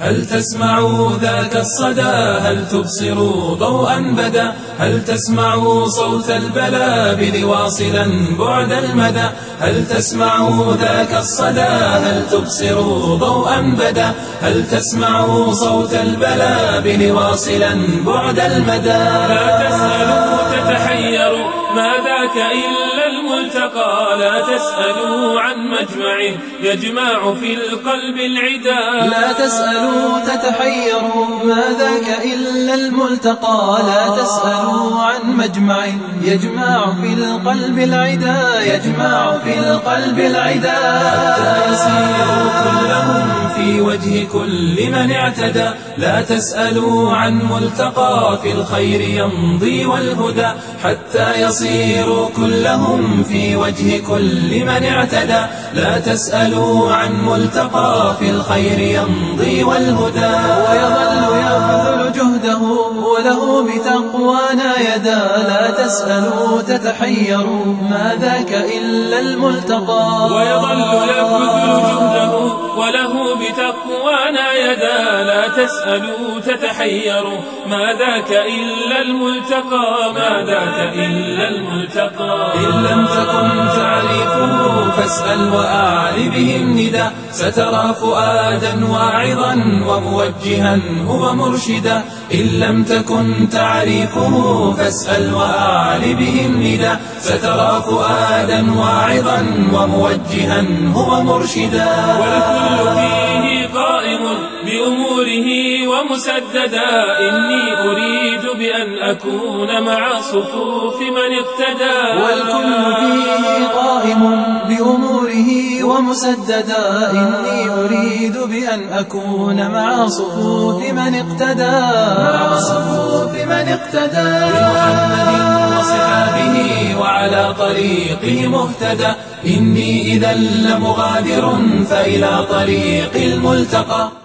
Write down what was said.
هل تسمعوا ذاك الصدى؟ هل تبصروا ضوءا بدا؟ هل تسمعوا صوت البلابل واصلا بعد المدى؟ هل تسمعوا ذاك الصدى؟ هل تبصروا ضوءا بدا؟ هل تسمعوا صوت البلابل واصلا بعد المدى؟ لا تسألوا تتحيروا ذاك إلا الملتقى لا تسألوا عن مجمع يجمع في القلب العدا. لا تسألوا تتحيروا ما ذاك إلا الملتقى لا تسألوا عن مجمع يجمع في القلب العدا يجمع في القلب العدا. وجه كل من اعتدى. لا تسألوا عن ملتقى في الخير يمضي والهدى. حتى يصيروا كلهم في وجه كل من اعتدى. لا تسألوا عن ملتقى في الخير يمضي والهدى. ويظل يبذل جهده وله بتقوانا يدا. لا تسألوا تتحيروا ما ذاك إلا الملتقى. ويظل يبذل تسألوا تتحيروا ما ذاك إلا الملتقى ما ذاك إلا الملتقى. إن لم تكن تعرفه فاسأل وأعل به الندى سترى فؤادا واعظا وموجها هو مرشدا. إن لم تكن تعرفه فاسأل وأعل به الندى سترى فؤادا واعظا وموجها هو مرشدا. والكل فيه قائم بأموره ومسددا. إني أريد بأن أكون مع صفوف من اقتدى. والكل فيه قائم بأموره ومسددا. إني أريد بأن أكون مع صفوف من اقتدى. مع صفوف من اقتدى. وصحابه طريقه مهتدى إني إذا لمغادر فإلى طريق الملتقى.